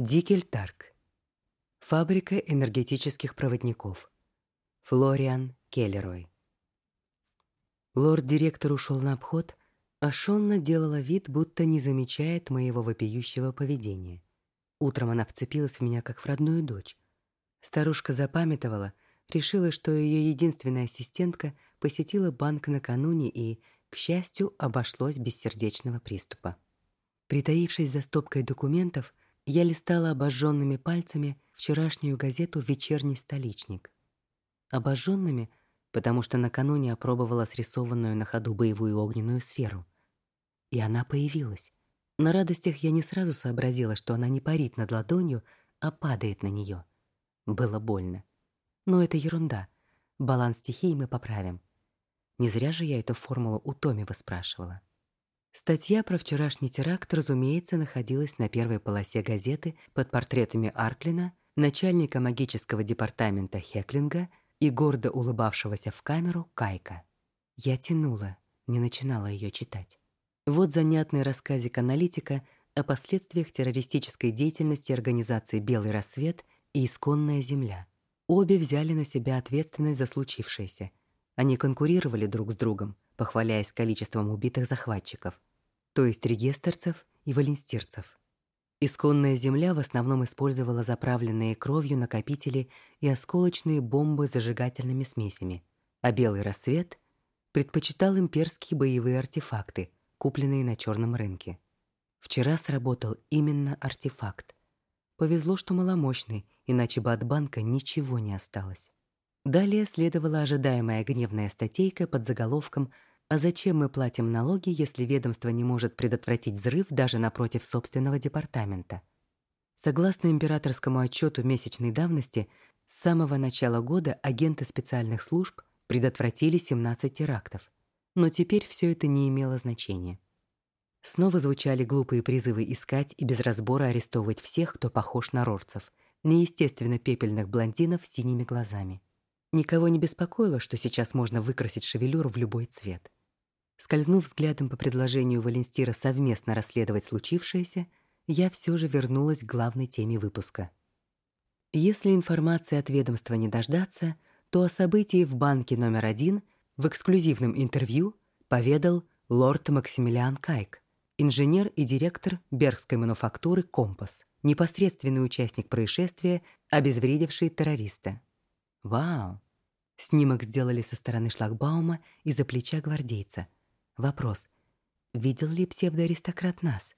Дикельтарк. Фабрика энергетических проводников. Флориан Келлерой. Лорд-директор ушел на обход, а Шонна делала вид, будто не замечает моего вопиющего поведения. Утром она вцепилась в меня, как в родную дочь. Старушка запамятовала, решила, что ее единственная ассистентка посетила банк накануне и, к счастью, обошлось без сердечного приступа. Притаившись за стопкой документов, я листала обожженными пальцами вчерашнюю газету «Вечерний столичник». Обожженными, потому что накануне опробовала срисованную на ходу боевую огненную сферу. И она появилась. На радостях я не сразу сообразила, что она не парит над ладонью, а падает на нее. Было больно. Но это ерунда. Баланс стихий мы поправим. Не зря же я эту формулу у Томива спрашивала. Статья про вчерашний теракт, разумеется, находилась на первой полосе газеты под портретами Арклина, начальника магического департамента Хеклинга и гордо улыбавшегося в камеру Кайка. Я тянула, не начинала ее читать. Вот занятный рассказик аналитика о последствиях террористической деятельности организации «Белый рассвет» и «Исконная земля». Обе взяли на себя ответственность за случившееся. Они конкурировали друг с другом, похваляясь количеством убитых захватчиков, то есть регестерцев и валенстирцев. Исконная земля в основном использовала заправленные кровью накопители и осколочные бомбы с зажигательными смесями, а белый рассвет предпочитал имперские боевые артефакты, купленные на черном рынке. Вчера сработал именно артефакт. Повезло, что маломощный, иначе бы от банка ничего не осталось. Далее следовала ожидаемая гневная статейка под заголовком «А зачем мы платим налоги, если ведомство не может предотвратить взрыв даже напротив собственного департамента?» Согласно императорскому отчету месячной давности, с самого начала года агенты специальных служб предотвратили 17 терактов. Но теперь все это не имело значения. Снова звучали глупые призывы искать и без разбора арестовывать всех, кто похож на рорцев, неестественно пепельных блондинов с синими глазами. Никого не беспокоило, что сейчас можно выкрасить шевелюру в любой цвет. Скользнув взглядом по предложению Валенстира совместно расследовать случившееся, я все же вернулась к главной теме выпуска. Если информации от ведомства не дождаться, то о событии в банке номер один в эксклюзивном интервью поведал лорд Максимилиан Кайк, инженер и директор Бергской мануфактуры «Компас», непосредственный участник происшествия, обезвредивший террориста. Вау! Снимок сделали со стороны шлагбаума из-за плеча гвардейца. Вопрос. Видел ли псевдоаристократ нас?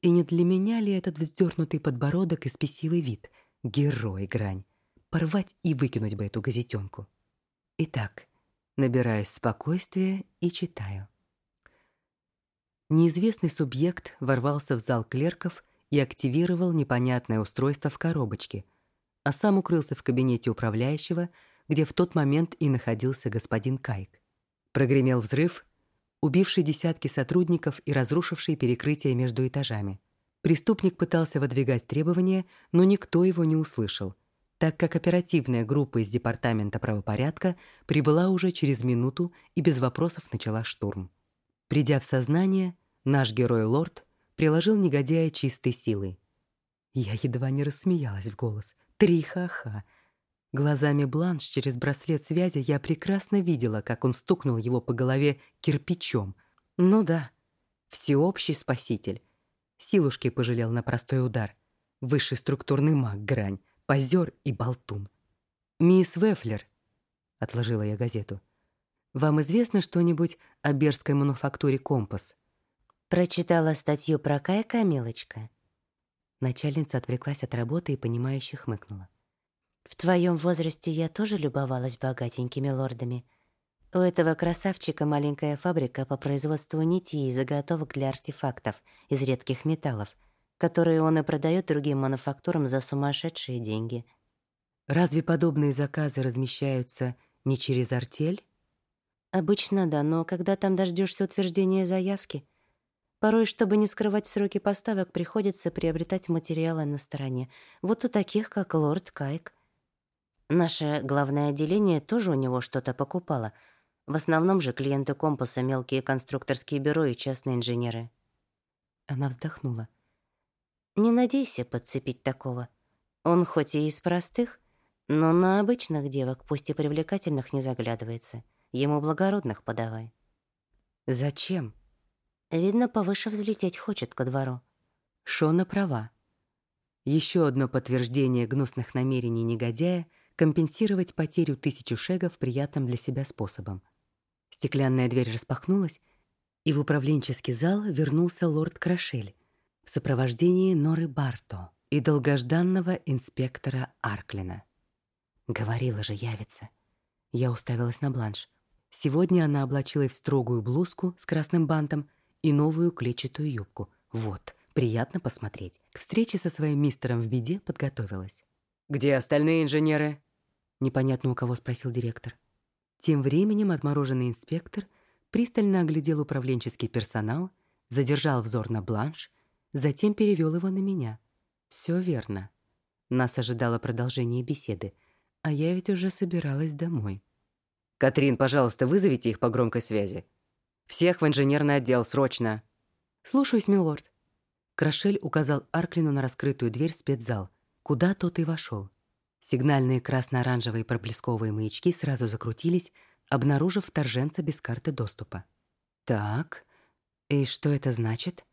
И не для меня ли этот вздернутый подбородок и спесивый вид? Герой грань. Порвать и выкинуть бы эту газетенку. Итак, набираюсь спокойствия и читаю. Неизвестный субъект ворвался в зал клерков и активировал непонятное устройство в коробочке, а сам укрылся в кабинете управляющего, где в тот момент и находился господин Кайк. Прогремел взрыв, убивший десятки сотрудников и разрушивший перекрытие между этажами. Преступник пытался выдвигать требования, но никто его не услышал, так как оперативная группа из департамента правопорядка прибыла уже через минуту и без вопросов начала штурм. Придя в сознание, наш герой-лорд приложил негодяя чистой силой. Я едва не рассмеялась в голос. Три ха-ха. Глазами Бланш через браслет связи я прекрасно видела, как он стукнул его по голове кирпичом. Ну да, всеобщий спаситель. Силушки пожалел на простой удар. Высший структурный маг грань, позер и болтун. «Мисс Вефлер», — отложила я газету, — вам известно что-нибудь о берской мануфактуре «Компас»?» Прочитала статью про Кайка, милочка. Начальница отвлеклась от работы и, понимающе хмыкнула. «В твоем возрасте я тоже любовалась богатенькими лордами. У этого красавчика маленькая фабрика по производству нитей и заготовок для артефактов из редких металлов, которые он и продает другим мануфактурам за сумасшедшие деньги». «Разве подобные заказы размещаются не через артель?» Обычно да, но когда там дождешься утверждения заявки, порой, чтобы не скрывать сроки поставок, приходится приобретать материалы на стороне. Вот у таких, как лорд Кайк. Наше главное отделение тоже у него что-то покупало. В основном же клиенты компаса, мелкие конструкторские бюро и частные инженеры. Она вздохнула. Не надейся подцепить такого. Он хоть и из простых, но на обычных девок, пусть и привлекательных, не заглядывается. Ему благородных подавай. Зачем? Видно, повыше взлететь хочет ко двору. Шона права. Еще одно подтверждение гнусных намерений негодяя компенсировать потерю тысячу шегов приятным для себя способом. Стеклянная дверь распахнулась, и в управленческий зал вернулся лорд Крашель в сопровождении Норы Барто и долгожданного инспектора Арклина. Говорила же, явится. Я уставилась на бланш. Сегодня она облачилась в строгую блузку с красным бантом и новую клетчатую юбку. Вот, приятно посмотреть. К встрече со своим мистером в беде подготовилась. «Где остальные инженеры?» Непонятно у кого спросил директор. Тем временем отмороженный инспектор пристально оглядел управленческий персонал, задержал взор на бланш, затем перевел его на меня. Все верно. Нас ожидало продолжение беседы, а я ведь уже собиралась домой. «Катрин, пожалуйста, вызовите их по громкой связи. Всех в инженерный отдел, срочно!» «Слушаюсь, милорд». Крашель указал Арклину на раскрытую дверь в спецзал, куда тот и вошел. Сигнальные красно-оранжевые проблесковые маячки сразу закрутились, обнаружив вторженца без карты доступа. «Так, и что это значит?»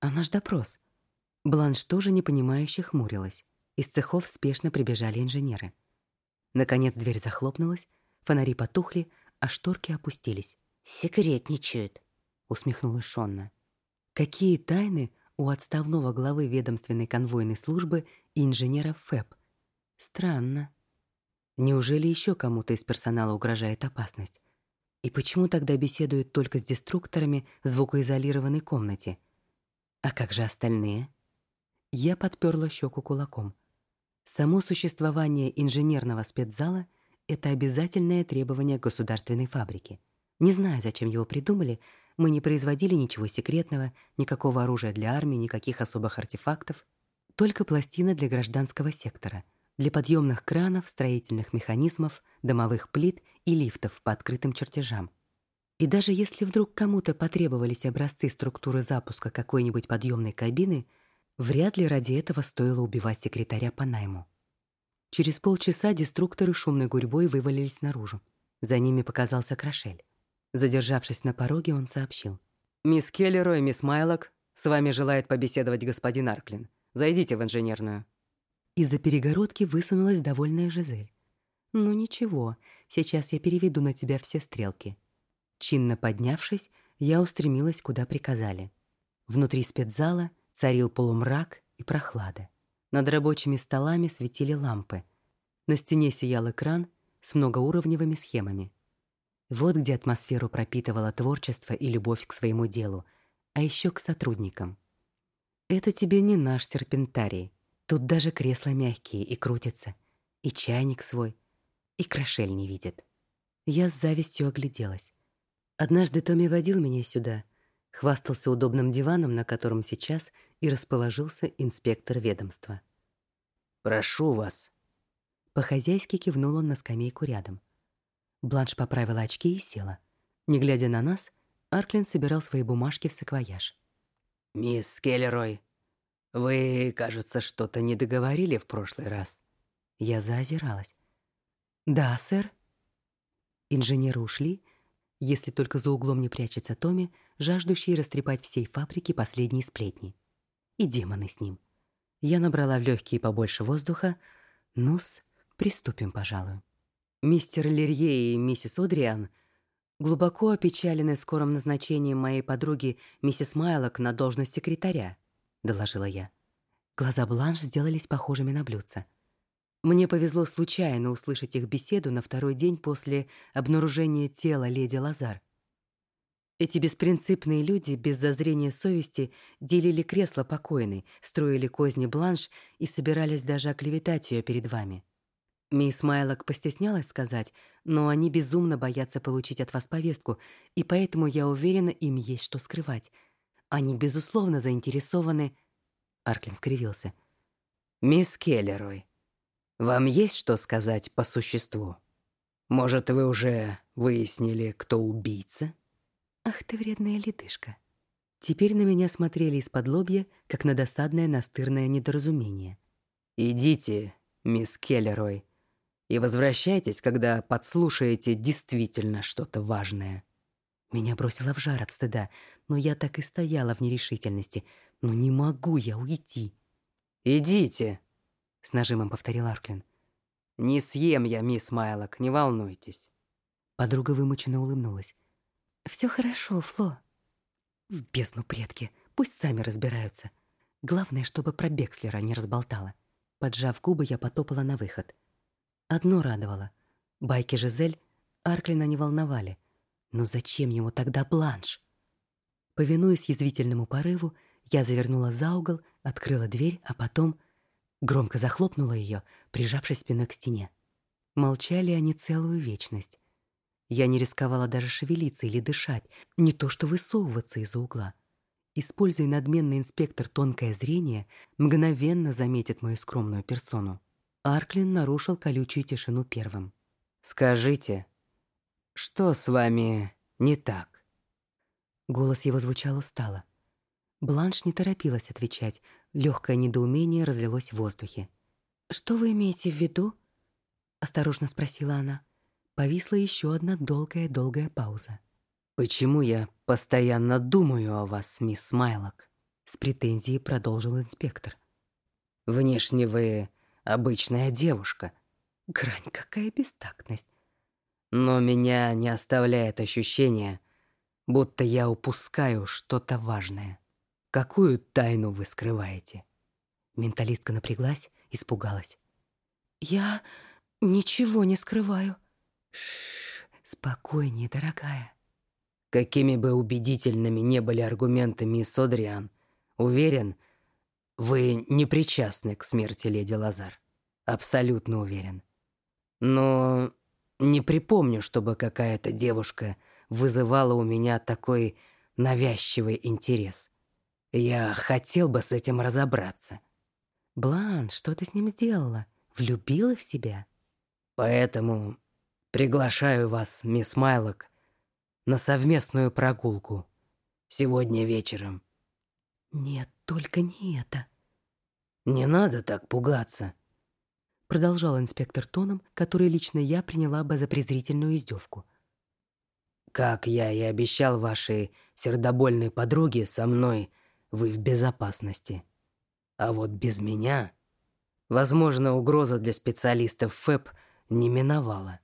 «А наш допрос?» Бланш тоже непонимающе хмурилась. Из цехов спешно прибежали инженеры. Наконец дверь захлопнулась, фонари потухли, а шторки опустились. «Секретничают», — усмехнулась Шонна. «Какие тайны у отставного главы ведомственной конвойной службы и инженера ФЭП? Странно. Неужели еще кому-то из персонала угрожает опасность? И почему тогда беседуют только с деструкторами в звукоизолированной комнате? А как же остальные? Я подперла щеку кулаком. Само существование инженерного спецзала — это обязательное требование государственной фабрики. Не знаю, зачем его придумали, мы не производили ничего секретного, никакого оружия для армии, никаких особых артефактов, только пластины для гражданского сектора — для подъемных кранов, строительных механизмов, домовых плит и лифтов по открытым чертежам. И даже если вдруг кому-то потребовались образцы структуры запуска какой-нибудь подъемной кабины, вряд ли ради этого стоило убивать секретаря по найму. Через полчаса деструкторы шумной гурьбой вывалились наружу. За ними показался Крашель. Задержавшись на пороге, он сообщил. «Мисс Келлерой, мисс Майлок, с вами желает побеседовать господин Арклин. Зайдите в инженерную». Из-за перегородки высунулась довольная Жизель. «Ну ничего, сейчас я переведу на тебя все стрелки». Чинно поднявшись, я устремилась, куда приказали. Внутри спецзала царил полумрак и прохлада. Над рабочими столами светили лампы. На стене сиял экран с многоуровневыми схемами. Вот где атмосферу пропитывало творчество и любовь к своему делу, а еще к сотрудникам. Это тебе не наш серпентарий. Тут даже кресла мягкие и крутятся, и чайник свой, и крошель не видит. Я с завистью огляделась. Однажды Томми водил меня сюда, хвастался удобным диваном, на котором сейчас и расположился инспектор ведомства. «Прошу вас». По-хозяйски кивнул он на скамейку рядом. Бланш поправила очки и села. Не глядя на нас, Арклин собирал свои бумажки в саквояж. «Мисс Келлерой, «Вы, кажется, что-то не договорили в прошлый раз». Я заозиралась. «Да, сэр». Инженеры ушли, если только за углом не прячется Томми, жаждущий растрепать всей фабрике последние сплетни. И демоны с ним. Я набрала в легкие побольше воздуха. Ну-с, приступим, пожалуй. Мистер Лерье и миссис Одриан глубоко опечалены скорым назначением моей подруги миссис Майлок на должность секретаря. — доложила я. Глаза Бланш сделались похожими на блюдца. Мне повезло случайно услышать их беседу на второй день после обнаружения тела леди Лазар. Эти беспринципные люди без зазрения совести делили кресло покойной, строили козни Бланш и собирались даже оклеветать ее перед вами. Мисс Майлок постеснялась сказать, но они безумно боятся получить от вас повестку, и поэтому я уверена, им есть что скрывать — они, безусловно, заинтересованы...» Арклин скривился. «Мисс Келлерой, вам есть что сказать по существу? Может, вы уже выяснили, кто убийца?» «Ах ты вредная ледышка!» Теперь на меня смотрели из-под лобья, как на досадное настырное недоразумение. «Идите, мисс Келлерой, и возвращайтесь, когда подслушаете действительно что-то важное». Меня бросило в жар от стыда, но я так и стояла в нерешительности. «Ну не могу я уйти!» «Идите!» — с нажимом повторил Арклин. «Не съем я, мисс Майлок, не волнуйтесь». Подруга вымученно улыбнулась. «Все хорошо, Фло». В бездну предки, пусть сами разбираются. Главное, чтобы про Бекслера не разболтала. Поджав губы, я потопала на выход. Одно радовало. Байки Жизель Арклина не волновали. Но зачем ему тогда бланш? Повинуясь язвительному порыву, я завернула за угол, открыла дверь, а потом громко захлопнула ее, прижавшись спиной к стене. Молчали они целую вечность. Я не рисковала даже шевелиться или дышать, не то что высовываться из-за угла. Используя надменный инспектор тонкое зрение, мгновенно заметит мою скромную персону. Арклин нарушил колючую тишину первым. «Скажите, что с вами не так?» Голос его звучал устало. Бланш не торопилась отвечать. Легкое недоумение разлилось в воздухе. «Что вы имеете в виду?» — осторожно спросила она. Повисла еще одна долгая-долгая пауза. «Почему я постоянно думаю о вас, мисс Смайлок?» С претензией продолжил инспектор. «Внешне вы обычная девушка. Грань, какая бестактность. Но меня не оставляет ощущение, будто я упускаю что-то важное. Какую тайну вы скрываете?» Менталистка напряглась, испугалась. «Я ничего не скрываю». «Шш, спокойнее, дорогая». Какими бы убедительными не были аргументы мисс Одриан, уверен, вы не причастны к смерти леди Лазар. Абсолютно уверен. Но не припомню, чтобы какая-то девушка вызывала у меня такой навязчивый интерес. Я хотел бы с этим разобраться. Блан, что ты с ним сделала? Влюбила в себя? Поэтому приглашаю вас, мисс Майлок, на совместную прогулку сегодня вечером. Нет, только не это. Не надо так пугаться. Продолжал инспектор тоном, который лично я приняла бы за презрительную издевку. Как я и обещал вашей сердобольной подруге, со мной вы в безопасности. А вот без меня, возможно, угроза для специалистов ФЭП не миновала.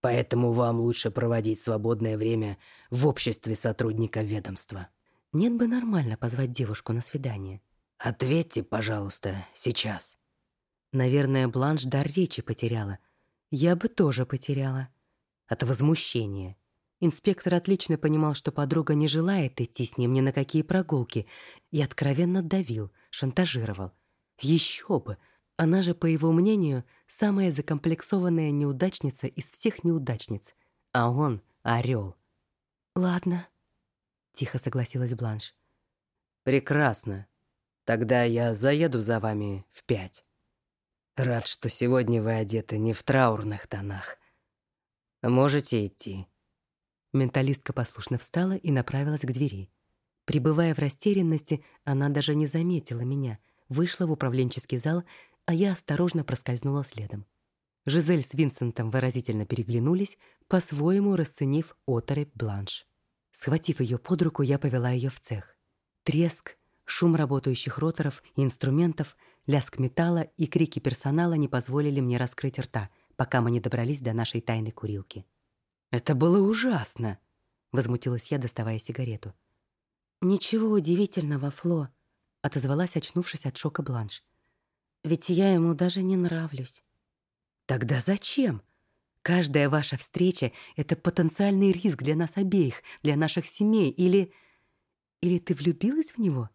Поэтому вам лучше проводить свободное время в обществе сотрудника ведомства. Нет бы нормально позвать девушку на свидание. Ответьте, пожалуйста, сейчас. Наверное, Бланш дар речи потеряла. Я бы тоже потеряла. От возмущения. Инспектор отлично понимал, что подруга не желает идти с ним ни на какие прогулки, и откровенно давил, шантажировал. Еще бы! Она же, по его мнению, самая закомплексованная неудачница из всех неудачниц, а он — орел. «Ладно», — тихо согласилась Бланш. «Прекрасно. Тогда я заеду за вами в пять. Рад, что сегодня вы одеты не в траурных тонах. Можете идти». Менталистка послушно встала и направилась к двери. Прибывая в растерянности, она даже не заметила меня, вышла в управленческий зал, а я осторожно проскользнула следом. Жизель с Винсентом выразительно переглянулись, по-своему расценив оторопь Бланш. Схватив ее под руку, я повела ее в цех. Треск, шум работающих роторов и инструментов, лязг металла и крики персонала не позволили мне раскрыть рта, пока мы не добрались до нашей тайной курилки. «Это было ужасно!» — возмутилась я, доставая сигарету. «Ничего удивительного, Фло», — отозвалась, очнувшись от шока Бланш. «Ведь я ему даже не нравлюсь». «Тогда зачем? Каждая ваша встреча — это потенциальный риск для нас обеих, для наших семей, или... Или ты влюбилась в него?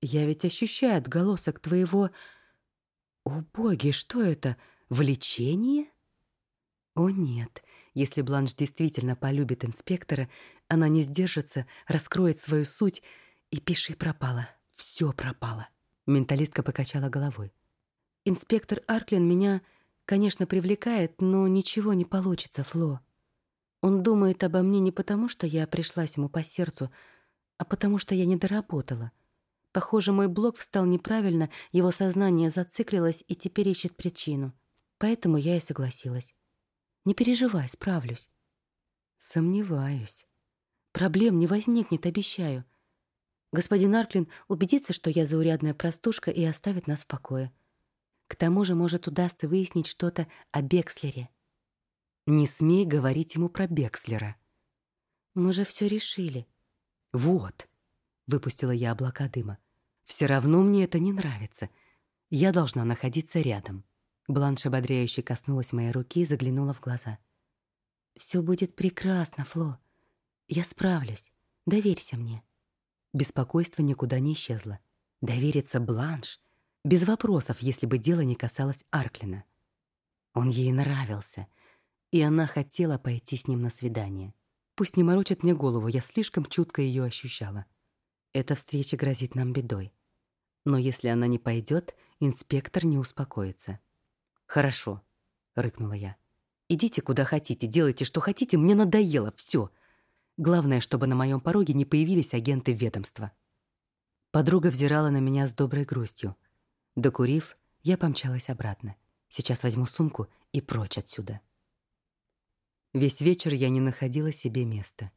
Я ведь ощущаю отголосок твоего... О, боги, что это? Влечение?» «О, нет, если Бланш действительно полюбит инспектора, она не сдержится, раскроет свою суть, и пиши пропало. Все пропало. Менталистка покачала головой. Инспектор Арклин меня, конечно, привлекает, но ничего не получится, Фло. Он думает обо мне не потому, что я пришлась ему по сердцу, а потому что я не доработала. Похоже, мой блок встал неправильно, его сознание зациклилось и теперь ищет причину. Поэтому я и согласилась. Не переживай, справлюсь. Сомневаюсь. Проблем не возникнет, обещаю. Господин Арклин убедится, что я заурядная простушка и оставит нас в покое. К тому же, может, удастся выяснить что-то о Бекслере. Не смей говорить ему про Бекслера. Мы же все решили. Вот, выпустила я облака дыма. Все равно мне это не нравится. Я должна находиться рядом. Бланш ободряюще коснулась моей руки и заглянула в глаза. Все будет прекрасно, Фло. Я справлюсь. Доверься мне. Беспокойство никуда не исчезло. Довериться Бланш без вопросов, если бы дело не касалось Арклина. Он ей нравился, и она хотела пойти с ним на свидание. Пусть не морочит мне голову, я слишком чутко ее ощущала. Эта встреча грозит нам бедой. Но если она не пойдет, инспектор не успокоится. «Хорошо», — рыкнула я. «Идите куда хотите, делайте, что хотите, мне надоело, все. Главное, чтобы на моем пороге не появились агенты ведомства». Подруга взирала на меня с доброй грустью. Докурив, я помчалась обратно. Сейчас возьму сумку и прочь отсюда. Весь вечер я не находила себе места.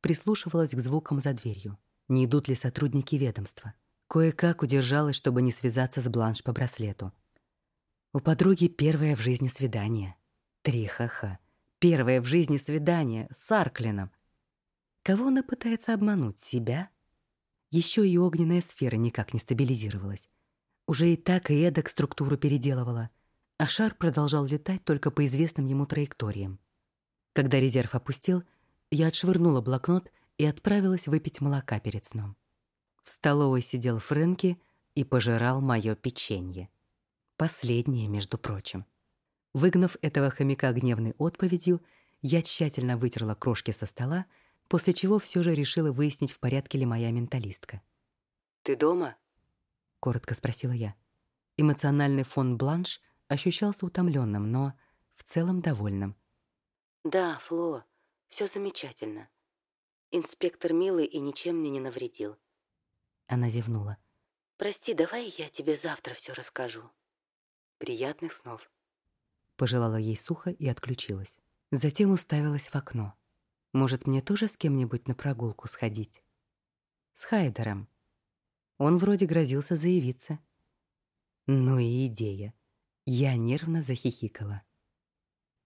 Прислушивалась к звукам за дверью. Не идут ли сотрудники ведомства? Кое-как удержалась, чтобы не связаться с Бланш по браслету. У подруги первое в жизни свидание. Три ха-ха. Первое в жизни свидание с Арклином. Кого она пытается обмануть? Себя? Еще и огненная сфера никак не стабилизировалась. Уже и так и эдак структуру переделывала. А шар продолжал летать только по известным ему траекториям. Когда резерв опустил, я отшвырнула блокнот и отправилась выпить молока перед сном. В столовой сидел Фрэнки и пожирал моё печенье. Последнее, между прочим. Выгнав этого хомяка гневной отповедью, я тщательно вытерла крошки со стола, после чего все же решила выяснить, в порядке ли моя менталистка. «Ты дома?» — коротко спросила я. Эмоциональный фон Бланш ощущался утомленным, но в целом довольным. Да, Фло, все замечательно. Инспектор милый и ничем мне не навредил. Она зевнула. Прости, давай я тебе завтра все расскажу. Приятных снов. Пожелала ей сухо и отключилась. Затем уставилась в окно. Может, мне тоже с кем-нибудь на прогулку сходить? С Хайдером. Он вроде грозился заявиться. Ну и идея. Я нервно захихикала.